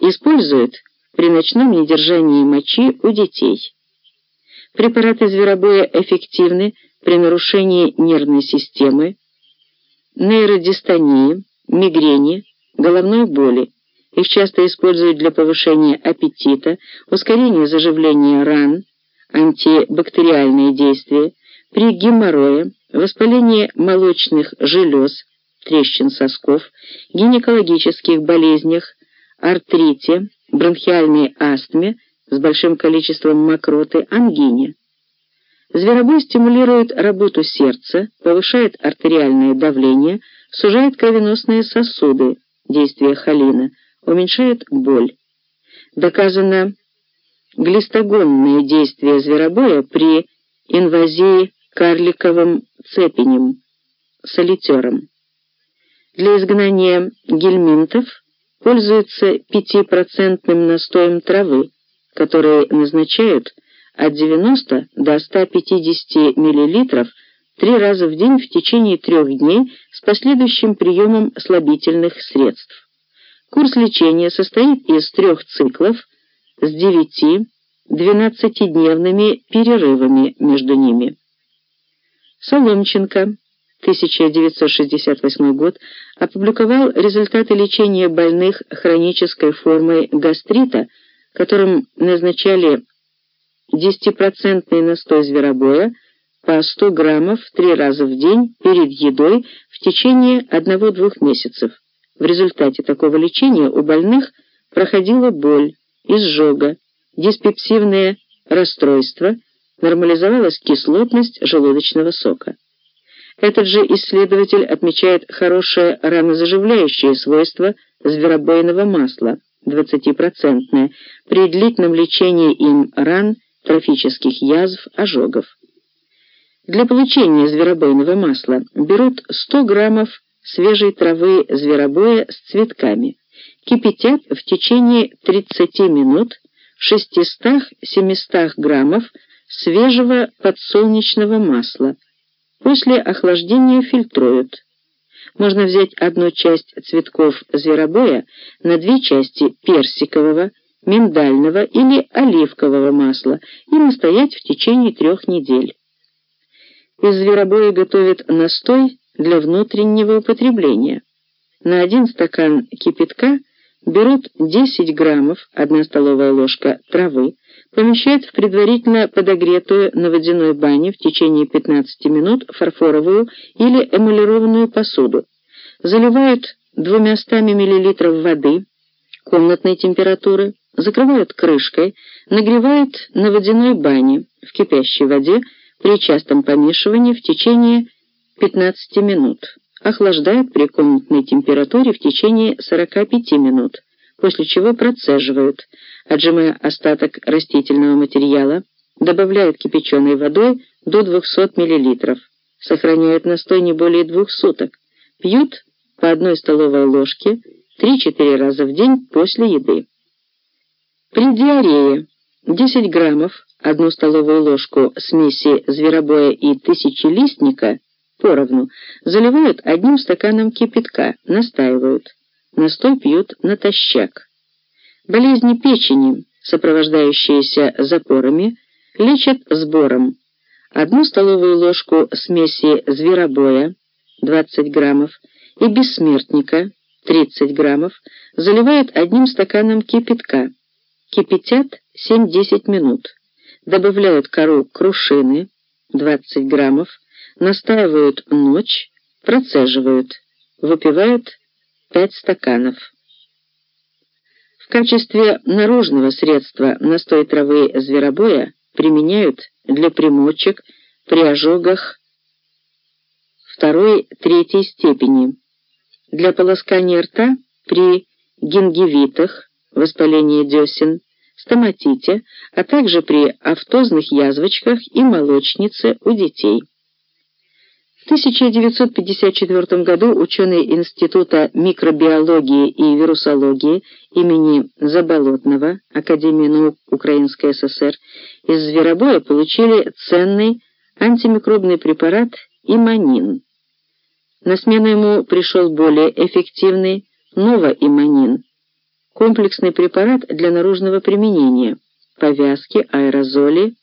Используют при ночном недержании мочи у детей. Препараты зверобоя эффективны при нарушении нервной системы, нейродистонии, мигрени, головной боли. Их часто используют для повышения аппетита, ускорения заживления ран, антибактериальные действия, при геморрое, воспалении молочных желез, трещин сосков, гинекологических болезнях, артрите, бронхиальной астме с большим количеством мокроты, ангине. Зверобой стимулирует работу сердца, повышает артериальное давление, сужает кровеносные сосуды, действие холина, уменьшает боль. Доказано глистогонное действие зверобоя при инвазии карликовым цепенем, солитером. Для изгнания гельминтов пользуются 5% настоем травы, который назначают от 90 до 150 мл три раза в день в течение трех дней с последующим приемом слабительных средств. Курс лечения состоит из трех циклов с 9-12-дневными перерывами между ними. Соломченко, 1968 год, опубликовал результаты лечения больных хронической формой гастрита, которым назначали 10% настой зверобоя по 100 граммов три раза в день перед едой в течение 1-2 месяцев. В результате такого лечения у больных проходила боль, изжога, диспепсивное расстройство, нормализовалась кислотность желудочного сока. Этот же исследователь отмечает хорошее ранозаживляющее свойство зверобойного масла, 20% при длительном лечении им ран, трофических язв, ожогов. Для получения зверобойного масла берут 100 граммов свежей травы зверобоя с цветками, кипятят в течение 30 минут 600-700 граммов свежего подсолнечного масла. После охлаждения фильтруют. Можно взять одну часть цветков зверобоя на две части персикового, миндального или оливкового масла и настоять в течение трех недель. Из зверобоя готовят настой для внутреннего употребления. На один стакан кипятка берут 10 граммов, 1 столовая ложка травы, помещают в предварительно подогретую на водяной бане в течение 15 минут фарфоровую или эмалированную посуду, заливают 200 мл воды комнатной температуры, закрывают крышкой, нагревают на водяной бане в кипящей воде при частом помешивании в течение 15 минут. Охлаждают при комнатной температуре в течение 45 минут, после чего процеживают, отжимая остаток растительного материала, добавляют кипяченой водой до 200 мл, сохраняют настой не более двух суток, пьют по одной столовой ложке 3-4 раза в день после еды. При диарее 10 граммов, одну столовую ложку смеси зверобоя и тысячелистника поровну, заливают одним стаканом кипятка, настаивают. Настой пьют натощак. Болезни печени, сопровождающиеся запорами, лечат сбором. Одну столовую ложку смеси зверобоя, 20 граммов, и бессмертника, 30 граммов, заливают одним стаканом кипятка. Кипятят 7-10 минут. Добавляют кору крушины, 20 граммов, настаивают ночь, процеживают, выпивают 5 стаканов. В качестве наружного средства настой травы зверобоя применяют для примочек при ожогах второй-третьей степени, для полоскания рта при гингивитах, воспалении десен, стоматите, а также при автозных язвочках и молочнице у детей. В 1954 году ученые Института микробиологии и вирусологии имени Заболотного Академии наук Украинской ССР из зверобоя получили ценный антимикробный препарат иманин. На смену ему пришел более эффективный новоиманин. комплексный препарат для наружного применения, повязки, аэрозоли,